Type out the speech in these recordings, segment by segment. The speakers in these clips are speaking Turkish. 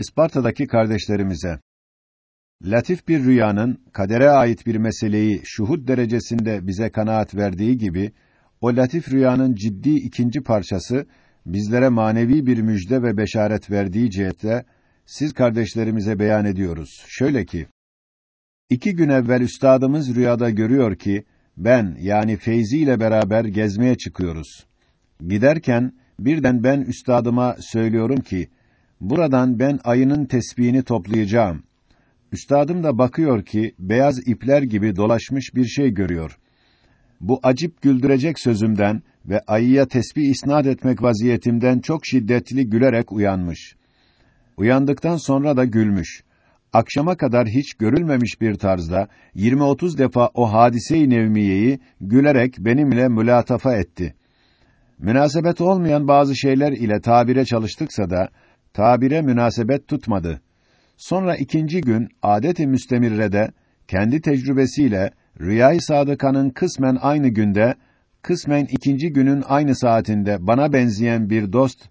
Isparta'daki kardeşlerimize latif bir rüyanın kadere ait bir meseleyi şuhud derecesinde bize kanaat verdiği gibi o latif rüyanın ciddi ikinci parçası bizlere manevi bir müjde ve beşaret verdiği cihette siz kardeşlerimize beyan ediyoruz. Şöyle ki iki gün evvel üstadımız rüyada görüyor ki ben yani Feyzi ile beraber gezmeye çıkıyoruz. Giderken birden ben üstadıma söylüyorum ki buradan ben ayının tesbihini toplayacağım. Üstadım da bakıyor ki beyaz ipler gibi dolaşmış bir şey görüyor. Bu acip güldürecek sözümden ve ayıya tesbih isnat etmek vaziyetimden çok şiddetli gülerek uyanmış. Uyandıktan sonra da gülmüş. Akşama kadar hiç görülmemiş bir tarzda 20-30 defa o hadise-i nevmiyeyi gülerek benimle mülatafa etti. Münasebet olmayan bazı şeyler ile tabire çalıştıksa da tabire münasebet tutmadı. Sonra ikinci gün adet-i müstemirrede kendi tecrübesiyle Rüyâ-i Sadıka'nın kısmen aynı günde, kısmen ikinci günün aynı saatinde bana benzeyen bir dost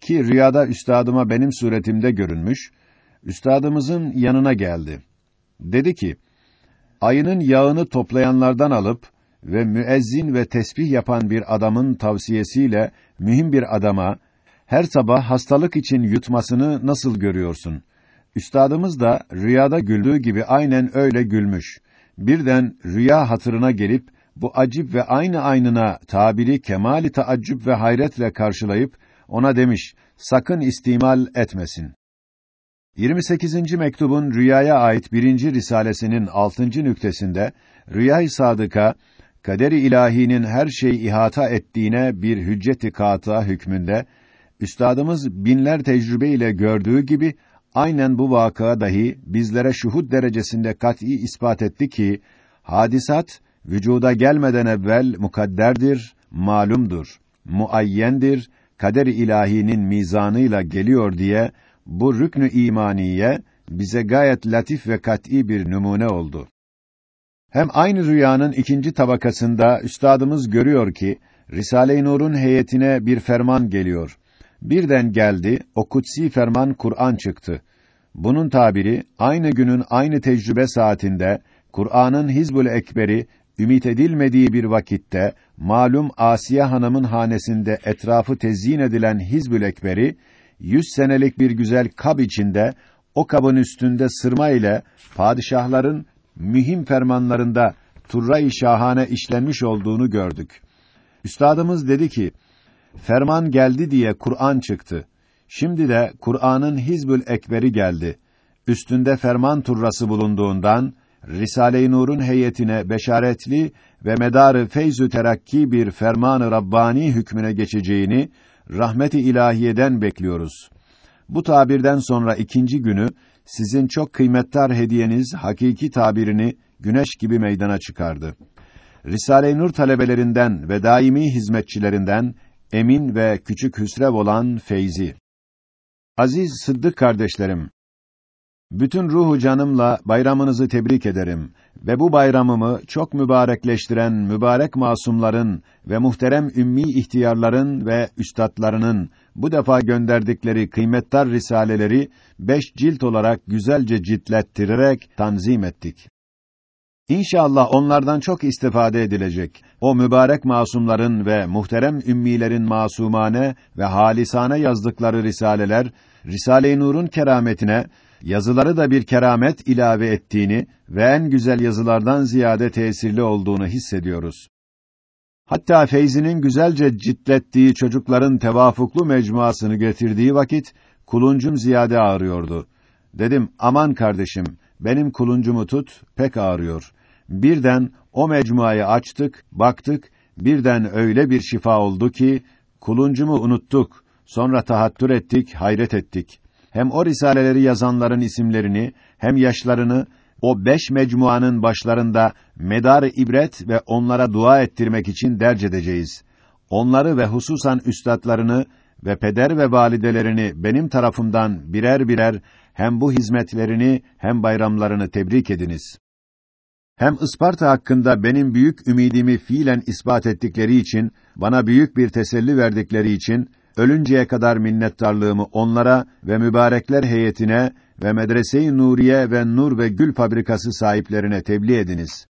ki rüyada üstadıma benim suretimde görünmüş, üstadımızın yanına geldi. Dedi ki: Ayının yağını toplayanlardan alıp ve müezzin ve tesbih yapan bir adamın tavsiyesiyle mühim bir adama her sabah hastalık için yutmasını nasıl görüyorsun? Üstadımız da rüyada güldüğü gibi aynen öyle gülmüş. Birden rüya hatırına gelip bu acip ve aynı aynına tabiri kemali taaccüp ve hayretle karşılayıp ona demiş: Sakın istimal etmesin. 28. mektubun rüyaya ait birinci risalesinin 6. nüktesinde Rüya-i Sadıka kader-i ilahinin her şeyi ihata ettiğine bir hücceti kâta hükmünde üstadımız binler tecrübe ile gördüğü gibi aynen bu vakıa dahi bizlere şuhud derecesinde kat'î ispat etti ki hadisat vücuda gelmeden evvel mukadderdir, malumdur, muayyendir, kader-i ilahinin mizanıyla geliyor diye bu rüknü imaniye bize gayet latif ve kat'î bir numune oldu. Hem aynı rüyanın ikinci tabakasında üstadımız görüyor ki Risale-i Nur'un heyetine bir ferman geliyor. Birden geldi, o kutsi ferman Kur'an çıktı. Bunun tabiri aynı günün aynı tecrübe saatinde Kur'an'ın Hizbul Ekber'i ümit edilmediği bir vakitte malum Asiye Hanım'ın hanesinde etrafı tezyin edilen Hizbül Ekber'i yüz senelik bir güzel kab içinde o kabın üstünde sırma ile padişahların mühim fermanlarında turra-i şahane işlenmiş olduğunu gördük. Üstadımız dedi ki, ferman geldi diye Kur'an çıktı. Şimdi de Kur'an'ın Hizbül Ekberi geldi. Üstünde ferman turrası bulunduğundan Risale-i Nur'un heyetine beşaretli ve medarı feyzü terakki bir fermanı Rabbani hükmüne geçeceğini rahmeti ilahiyeden bekliyoruz. Bu tabirden sonra ikinci günü sizin çok kıymetli hediyeniz hakiki tabirini güneş gibi meydana çıkardı. Risale-i Nur talebelerinden ve daimi hizmetçilerinden emin ve küçük hüsrev olan Feyzi. Aziz Sıddık kardeşlerim, bütün ruhu canımla bayramınızı tebrik ederim ve bu bayramımı çok mübarekleştiren mübarek masumların ve muhterem ümmi ihtiyarların ve üstadlarının bu defa gönderdikleri kıymetli risaleleri beş cilt olarak güzelce ciltlettirerek tanzim ettik. İnşallah onlardan çok istifade edilecek. O mübarek masumların ve muhterem ümmilerin masumane ve halisane yazdıkları risaleler Risale-i Nur'un kerametine yazıları da bir keramet ilave ettiğini ve en güzel yazılardan ziyade tesirli olduğunu hissediyoruz. Hatta Feyzi'nin güzelce ciltlettiği çocukların tevafuklu mecmuasını getirdiği vakit kuluncum ziyade ağrıyordu. Dedim, aman kardeşim, benim kuluncumu tut, pek ağrıyor. Birden o mecmuayı açtık, baktık, birden öyle bir şifa oldu ki, kuluncumu unuttuk, sonra tahattür ettik, hayret ettik. Hem o risaleleri yazanların isimlerini, hem yaşlarını, o beş mecmuanın başlarında medar ibret ve onlara dua ettirmek için derc edeceğiz. Onları ve hususan üstadlarını ve peder ve validelerini benim tarafımdan birer birer hem bu hizmetlerini hem bayramlarını tebrik ediniz. Hem Isparta hakkında benim büyük ümidimi fiilen ispat ettikleri için, bana büyük bir teselli verdikleri için ölünceye kadar minnettarlığımı onlara ve mübarekler heyetine ve Medrese-i Nuriye ve Nur ve Gül Fabrikası sahiplerine tebliğ ediniz.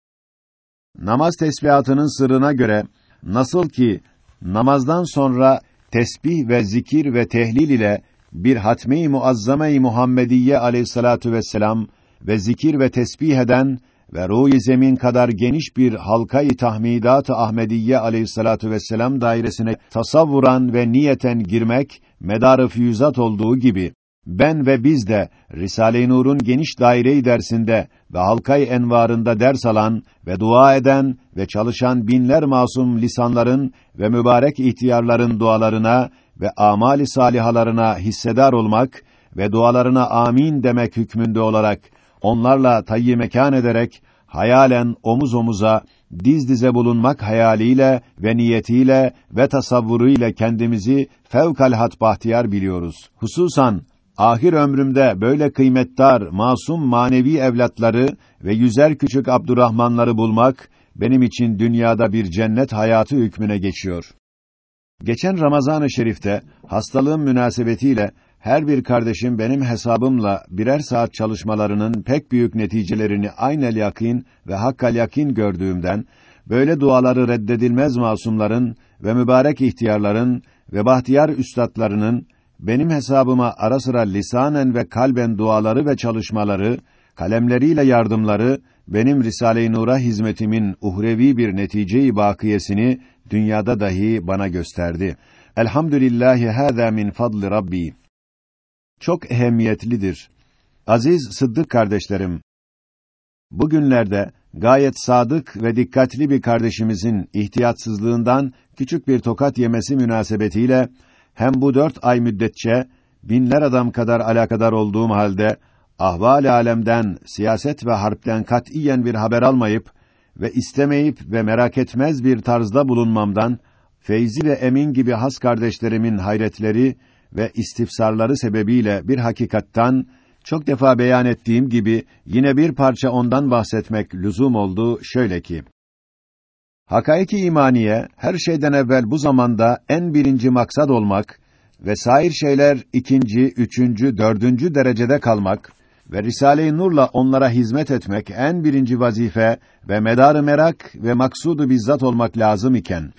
Namaz tesbihatının sırrına göre nasıl ki namazdan sonra tesbih ve zikir ve tehlil ile bir hatme-i muazzame-i Muhammediye aleyhissalatu vesselam ve zikir ve tesbih eden ve ruh zemin kadar geniş bir halka-i tahmidat-ı Ahmediye aleyhissalatu vesselam dairesine tasavvuran ve niyeten girmek medar-ı füyüzat olduğu gibi ben ve biz de Risale-i Nur'un geniş daire-i dersinde ve halkay envarında ders alan ve dua eden ve çalışan binler masum lisanların ve mübarek ihtiyarların dualarına ve amali salihalarına hissedar olmak ve dualarına amin demek hükmünde olarak onlarla tayyi mekan ederek hayalen omuz omuza diz dize bulunmak hayaliyle ve niyetiyle ve tasavvuruyla kendimizi fevkalhat bahtiyar biliyoruz. Hususan ahir ömrümde böyle kıymetdar, masum manevi evlatları ve yüzer küçük Abdurrahmanları bulmak benim için dünyada bir cennet hayatı hükmüne geçiyor. Geçen Ramazan-ı Şerif'te hastalığım münasebetiyle her bir kardeşim benim hesabımla birer saat çalışmalarının pek büyük neticelerini aynel yakin ve hakkal yakin gördüğümden böyle duaları reddedilmez masumların ve mübarek ihtiyarların ve bahtiyar üstadlarının benim hesabıma ara sıra lisanen ve kalben duaları ve çalışmaları, kalemleriyle yardımları benim Risale-i Nur'a hizmetimin uhrevi bir netice-i bakiyesini dünyada dahi bana gösterdi. Elhamdülillahi hâzâ min fadli Rabbi. Çok ehemmiyetlidir. Aziz Sıddık kardeşlerim, bugünlerde gayet sadık ve dikkatli bir kardeşimizin ihtiyatsızlığından küçük bir tokat yemesi münasebetiyle hem bu dört ay müddetçe binler adam kadar alakadar olduğum halde ahval alemden, siyaset ve harpten katiyen bir haber almayıp ve istemeyip ve merak etmez bir tarzda bulunmamdan Feyzi ve Emin gibi has kardeşlerimin hayretleri ve istifsarları sebebiyle bir hakikattan çok defa beyan ettiğim gibi yine bir parça ondan bahsetmek lüzum oldu şöyle ki Hakaiki imaniye her şeyden evvel bu zamanda en birinci maksat olmak ve sair şeyler ikinci, üçüncü, dördüncü derecede kalmak ve Risale-i Nur'la onlara hizmet etmek en birinci vazife ve medarı merak ve maksudu bizzat olmak lazım iken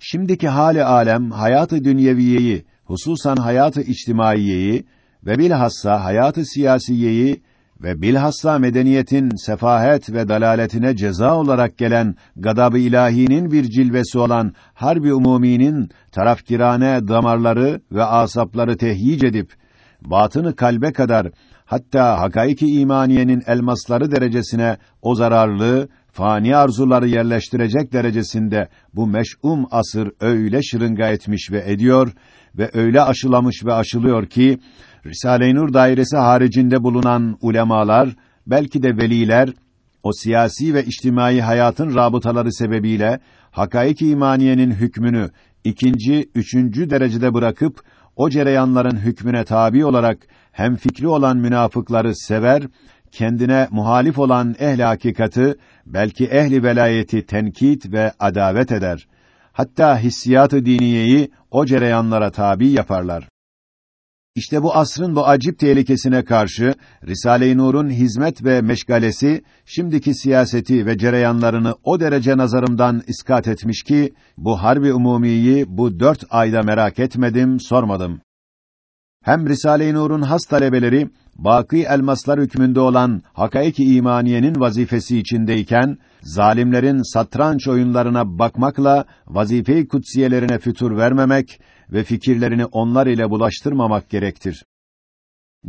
şimdiki hali alem hayatı dünyeviyeyi hususan hayatı içtimaiyeyi ve bilhassa hayatı siyasiyeyi ve bilhassa medeniyetin sefahet ve dalaletine ceza olarak gelen gadab-ı ilahinin bir cilvesi olan harbi umuminin tarafkirane damarları ve asapları tehyic edip batını kalbe kadar hatta hakaiki imaniyenin elmasları derecesine o zararlı fani arzuları yerleştirecek derecesinde bu meş'um asır öyle şırınga etmiş ve ediyor ve öyle aşılamış ve aşılıyor ki Risale-i Nur dairesi haricinde bulunan ulemalar, belki de veliler, o siyasi ve içtimai hayatın rabıtaları sebebiyle hakaik imaniyenin hükmünü ikinci, üçüncü derecede bırakıp o cereyanların hükmüne tabi olarak hem fikri olan münafıkları sever, kendine muhalif olan ehli hakikati, belki ehli velayeti tenkit ve adavet eder. Hatta hissiyat-ı diniyeyi o cereyanlara tabi yaparlar. İşte bu asrın bu acip tehlikesine karşı Risale-i Nur'un hizmet ve meşgalesi şimdiki siyaseti ve cereyanlarını o derece nazarımdan iskat etmiş ki bu harbi umumiyi bu dört ayda merak etmedim, sormadım. Hem Risale-i Nur'un has talebeleri baki elmaslar hükmünde olan hakaiki imaniyenin vazifesi içindeyken zalimlerin satranç oyunlarına bakmakla vazife-i kutsiyelerine fütur vermemek ve fikirlerini onlar ile bulaştırmamak gerektir.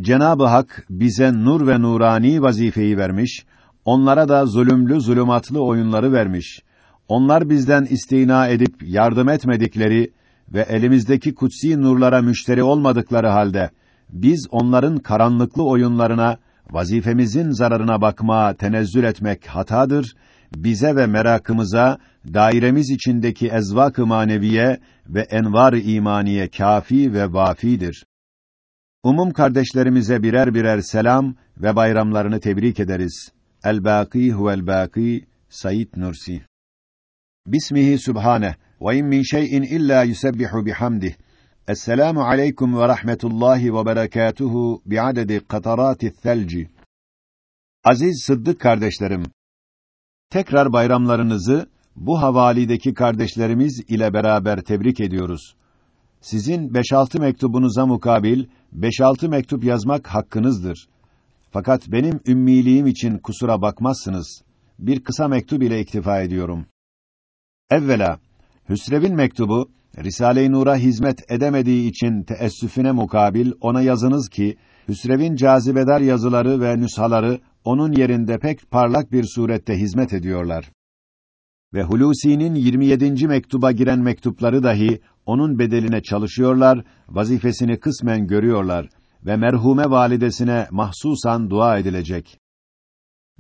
Cenab-ı Hak bize nur ve nurani vazifeyi vermiş, onlara da zulümlü zulümatlı oyunları vermiş. Onlar bizden istina edip yardım etmedikleri ve elimizdeki kutsi nurlara müşteri olmadıkları halde biz onların karanlıklı oyunlarına vazifemizin zararına bakmaya tenezzül etmek hatadır. Bize ve merakımıza dairemiz içindeki ezvak-ı maneviye ve envar-ı imaniye kafi ve vafidir. Umum kardeşlerimize birer birer selam ve bayramlarını tebrik ederiz. El-Bâkî huvel-Bâkî Said Nursi Bismihi Sübhane ve in min şey'in illa yusebbihu bihamdih Esselamu aleyküm ve rahmetullahi ve berekatuhu bi'adedi katarati thelci. Aziz Sıddık kardeşlerim, tekrar bayramlarınızı bu havalideki kardeşlerimiz ile beraber tebrik ediyoruz. Sizin 5-6 mektubunuza mukabil 5-6 mektup yazmak hakkınızdır. Fakat benim ümmiliğim için kusura bakmazsınız. Bir kısa mektup ile iktifa ediyorum. Evvela, Hüsrev'in mektubu, Risale-i Nur'a hizmet edemediği için teessüfüne mukabil ona yazınız ki, Hüsrev'in cazibedar yazıları ve nüshaları onun yerinde pek parlak bir surette hizmet ediyorlar. Ve Hulusi'nin 27. mektuba giren mektupları dahi onun bedeline çalışıyorlar, vazifesini kısmen görüyorlar ve merhume validesine mahsusan dua edilecek.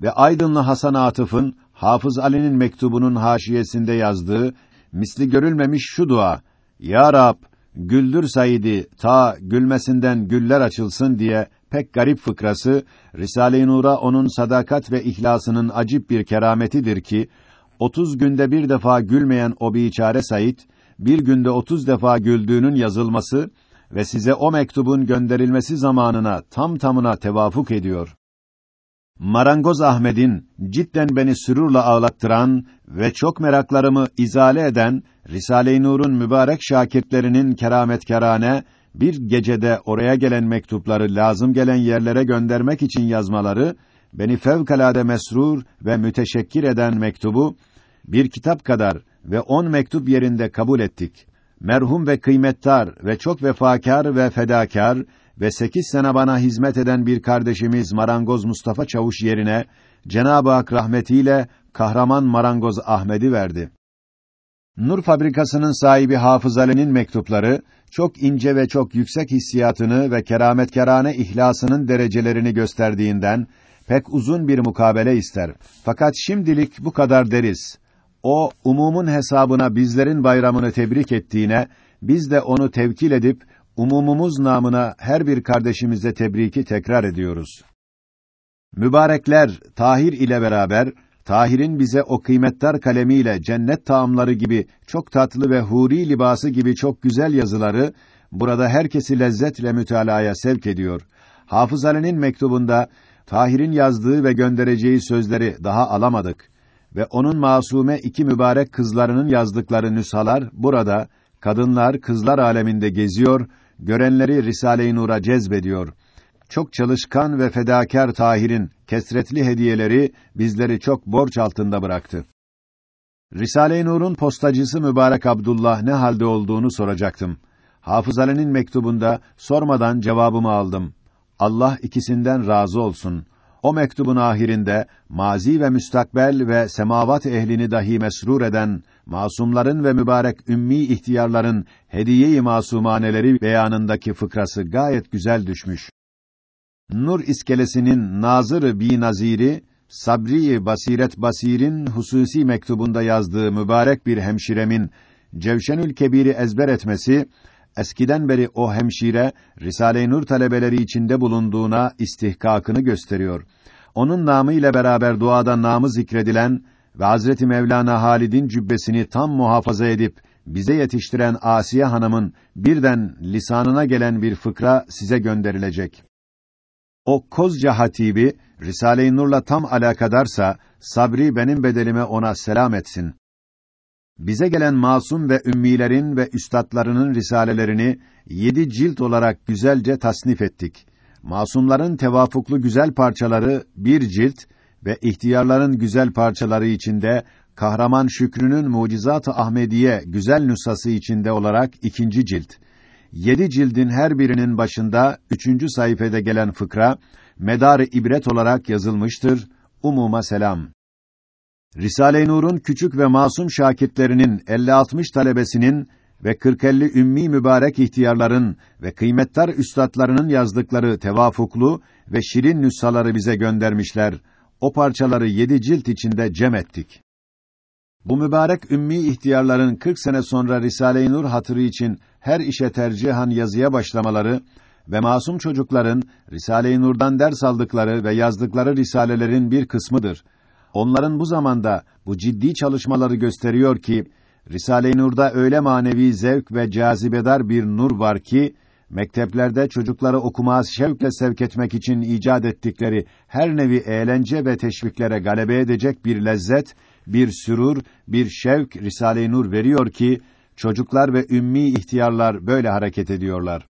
Ve Aydınlı Hasan Atıf'ın Hafız Ali'nin mektubunun haşiyesinde yazdığı misli görülmemiş şu dua: Ya Rab, güldür Said'i ta gülmesinden güller açılsın diye pek garip fıkrası Risale-i Nur'a onun sadakat ve ihlasının acip bir kerametidir ki 30 günde bir defa gülmeyen o biçare Said bir günde 30 defa güldüğünün yazılması ve size o mektubun gönderilmesi zamanına tam tamına tevafuk ediyor. Marangoz Ahmet'in cidden beni sürurla ağlattıran ve çok meraklarımı izale eden Risale-i Nur'un mübarek şakirtlerinin kerametkarane bir gecede oraya gelen mektupları lazım gelen yerlere göndermek için yazmaları beni fevkalade mesrur ve müteşekkir eden mektubu bir kitap kadar ve on mektup yerinde kabul ettik. Merhum ve kıymettar ve çok vefakar ve fedakar ve sekiz sene bana hizmet eden bir kardeşimiz Marangoz Mustafa Çavuş yerine Cenab-ı Hak rahmetiyle kahraman Marangoz Ahmet'i verdi. Nur fabrikasının sahibi Hafız Ali'nin mektupları çok ince ve çok yüksek hissiyatını ve kerametkarane ihlasının derecelerini gösterdiğinden pek uzun bir mukabele ister. Fakat şimdilik bu kadar deriz. O umumun hesabına bizlerin bayramını tebrik ettiğine biz de onu tevkil edip umumumuz namına her bir kardeşimize tebriki tekrar ediyoruz. Mübarekler Tahir ile beraber Tahir'in bize o kıymetdar kalemiyle cennet taamları gibi çok tatlı ve huri libası gibi çok güzel yazıları burada herkesi lezzetle mütalaya sevk ediyor. Hafız Ali'nin mektubunda Tahir'in yazdığı ve göndereceği sözleri daha alamadık ve onun masume iki mübarek kızlarının yazdıkları nüshalar burada kadınlar kızlar aleminde geziyor, görenleri Risale-i Nur'a cezbediyor. Çok çalışkan ve fedakar Tahir'in kesretli hediyeleri bizleri çok borç altında bıraktı. Risale-i Nur'un postacısı mübarek Abdullah ne halde olduğunu soracaktım. Hafız Ali'nin mektubunda sormadan cevabımı aldım. Allah ikisinden razı olsun. O mektubun ahirinde mazi ve müstakbel ve semavat ehlini dahi mesrur eden masumların ve mübarek ümmi ihtiyarların hediye-i masumaneleri beyanındaki fıkrası gayet güzel düşmüş. Nur iskelesinin nazır bi naziri Sabri Basiret Basir'in hususi mektubunda yazdığı mübarek bir hemşiremin Cevşenül Kebir'i ezber etmesi eskiden beri o hemşire Risale-i Nur talebeleri içinde bulunduğuna istihkakını gösteriyor. Onun namı ile beraber duada namı zikredilen ve Hazreti Mevlana Halid'in cübbesini tam muhafaza edip bize yetiştiren Asiye Hanım'ın birden lisanına gelen bir fıkra size gönderilecek. O Kozca Hatibi Risale-i Nur'la tam alakadarsa Sabri benim bedelime ona selam etsin. Bize gelen masum ve ümmilerin ve üstadlarının risalelerini yedi cilt olarak güzelce tasnif ettik. Masumların tevafuklu güzel parçaları bir cilt ve ihtiyarların güzel parçaları içinde Kahraman Şükrü'nün Mucizat-ı Ahmediye güzel nüshası içinde olarak ikinci cilt. Yedi cildin her birinin başında üçüncü sayfede gelen fıkra medar ibret olarak yazılmıştır. Umuma selam. Risale-i Nur'un küçük ve masum şakirtlerinin 50-60 talebesinin ve 40-50 ümmi mübarek ihtiyarların ve kıymettar üstadlarının yazdıkları tevafuklu ve şirin nüshaları bize göndermişler. O parçaları yedi cilt içinde cem ettik. Bu mübarek ümmi ihtiyarların 40 sene sonra Risale-i Nur hatırı için her işe tercihan yazıya başlamaları ve masum çocukların Risale-i Nur'dan ders aldıkları ve yazdıkları risalelerin bir kısmıdır. Onların bu zamanda bu ciddi çalışmaları gösteriyor ki Risale-i Nur'da öyle manevi zevk ve cazibedar bir nur var ki mekteplerde çocukları okumaya şevkle sevk etmek için icat ettikleri her nevi eğlence ve teşviklere galebe edecek bir lezzet, bir sürur, bir şevk Risale-i Nur veriyor ki çocuklar ve ümmi ihtiyarlar böyle hareket ediyorlar.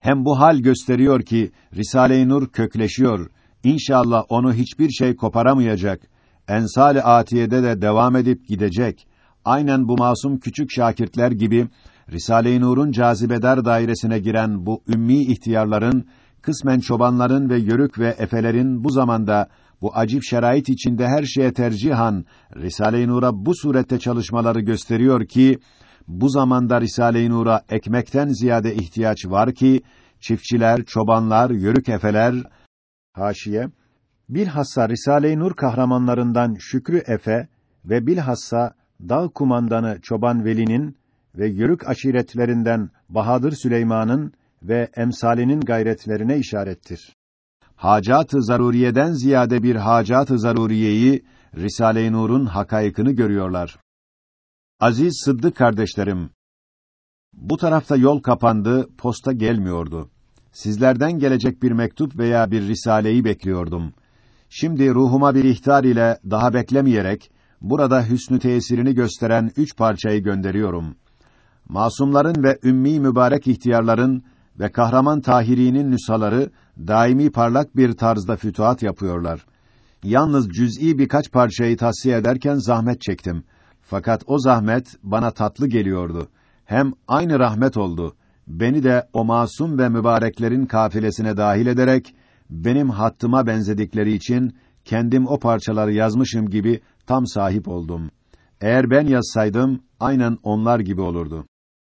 Hem bu hal gösteriyor ki Risale-i Nur kökleşiyor. İnşallah onu hiçbir şey koparamayacak. Ensal-i Atiye'de de devam edip gidecek. Aynen bu masum küçük şakirtler gibi Risale-i Nur'un cazibedar dairesine giren bu ümmi ihtiyarların, kısmen çobanların ve yörük ve efelerin bu zamanda bu acip şerait içinde her şeye tercihan Risale-i Nur'a bu surette çalışmaları gösteriyor ki bu zamanda Risale-i Nur'a ekmekten ziyade ihtiyaç var ki çiftçiler, çobanlar, yörük efeler haşiye bilhassa Risale-i Nur kahramanlarından Şükrü Efe ve bilhassa dağ kumandanı Çoban Veli'nin ve yörük aşiretlerinden Bahadır Süleyman'ın ve emsalinin gayretlerine işarettir. Hacat-ı zaruriyeden ziyade bir hacat-ı zaruriyeyi Risale-i Nur'un hakaykını görüyorlar. Aziz Sıddık kardeşlerim, bu tarafta yol kapandı, posta gelmiyordu. Sizlerden gelecek bir mektup veya bir risaleyi bekliyordum. Şimdi ruhuma bir ihtar ile daha beklemeyerek burada hüsnü tesirini gösteren üç parçayı gönderiyorum. Masumların ve ümmi mübarek ihtiyarların ve kahraman Tahiri'nin nüshaları daimi parlak bir tarzda fütuhat yapıyorlar. Yalnız cüz'i birkaç parçayı tavsiye ederken zahmet çektim. Fakat o zahmet bana tatlı geliyordu. Hem aynı rahmet oldu. Beni de o masum ve mübareklerin kafilesine dahil ederek benim hattıma benzedikleri için kendim o parçaları yazmışım gibi tam sahip oldum. Eğer ben yazsaydım aynen onlar gibi olurdu.